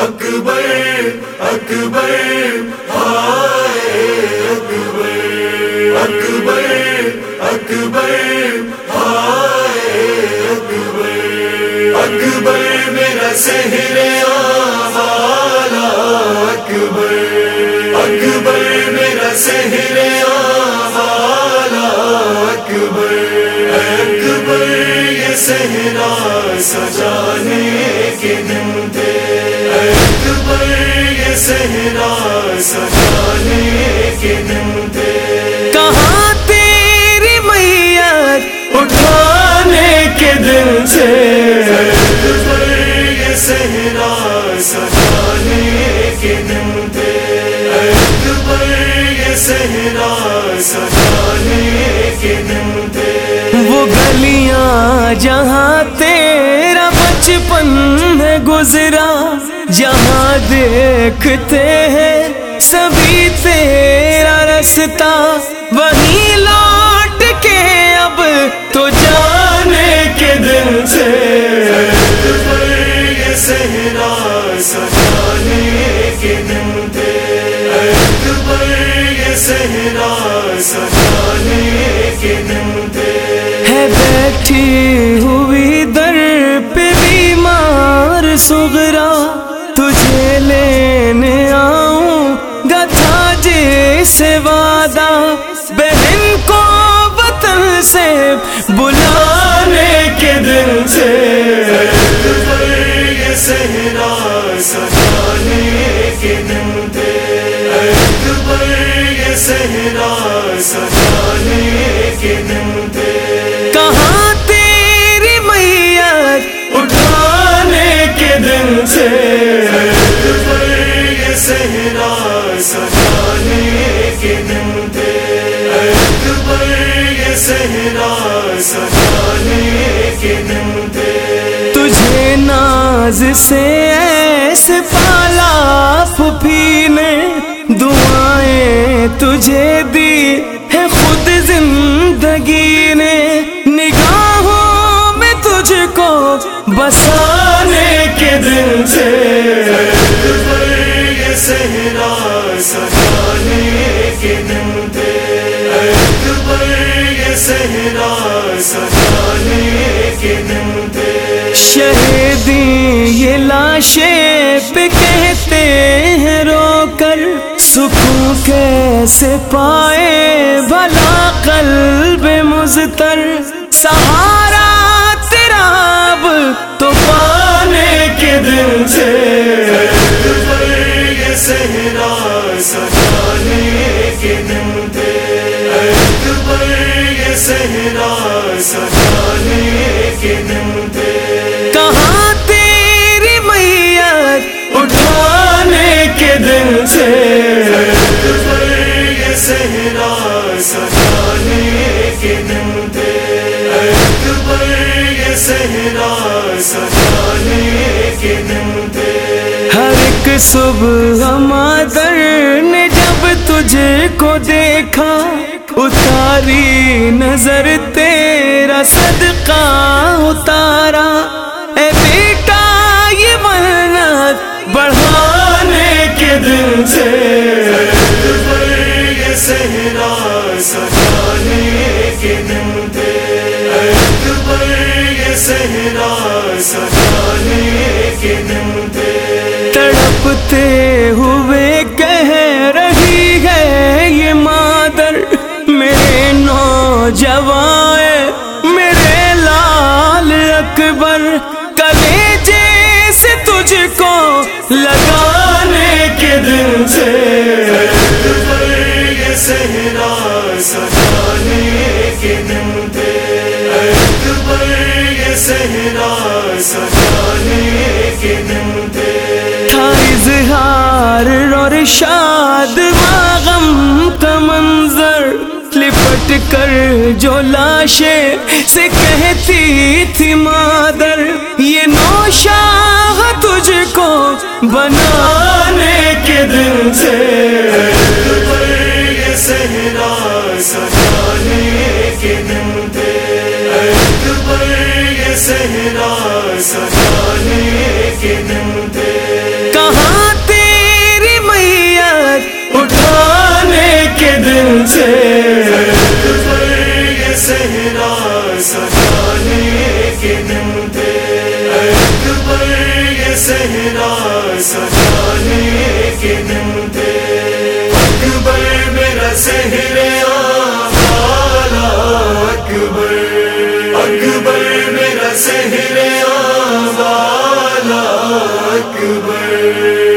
اکبر اکبر، ہائے، اکبر اکبر اکبر، ہائے، اکبر اکبر، میرا سہر اکبر اکبر، میرا سہر والا اکبر اکبر، یہ صحرا سجانے صحرا سجانے کے دن تھے کہاں تیری میت اٹھانے کے دن سے؟ صحرا سجانے کے دن تھے یہ صحرا سجانے کے دن تھے وہ گلیاں جہاں ہے گزرا، جہاں دیکھتے ہیں سبھی تیرا رستا وہیں لوٹ کے اب تو جانے کے دن سے۔ صحرا سجانے کے دن تھے صحرا سجانے کے دن تھے ہے بیٹھی سغرا تجھے لینے آؤں گا تھا جیسے وعدہ، بہن کو وطن سے بلانے کے دن سے۔ صحرا سجانے کے دن تھے صحرا سجانے کے دن صحرا سجانے کے دن تھے تجھے ناز سے ایسے پالا پھوپھی نے دعائیں تجھے دی ہے خود زندگی نے۔ نگاہوں میں تجھ کو بسانے کے دن سے۔ صحرا سجانے کے دن یہ سجانے کے دن تھے شہیدی یہ لاشیں پہ کہتے ہیں رو کر، سکون کیسے پائے؟ بھلا قلب مزتر سہارا تیرا اب تو پانے کے دن سے۔ صحرا سجانے کے دن تھے کہاں تیری میت اٹھانے کے دن سے؟ صحرا سجانے کے دن تھے صحرا سجانے کے دن تھے ہر ایک صبح مادر نے جب تجھے کو دیکھا اتاری نظر تیرا صدقہ اتارا۔ اے بیٹا، یہ منت بڑھانے کے دن سے۔ صحرا سجانے کے دن تھے صحرا سجانے کے دن تھے تڑپتے لگانے کے دن سے۔ صحرا سجانے کے دن تھے یہ صحرا سجانے کے دن تھے تھا اظہار اور شاد غم کا منظر۔ لوٹ کر جو لاشے سے کہتی تھی مادر، یہ نوشاہ تجھ کو بنانے کے دل سے۔ کہاں تیری میت اٹھانے کے دن سے؟ صحرا سجانے کے دن تھے۔ اکبر یہ صحرا سجانے کے دن تھے۔ اکبر میرا صحرا والا اکبر۔ اکبر میرا صحرا والا اکبر۔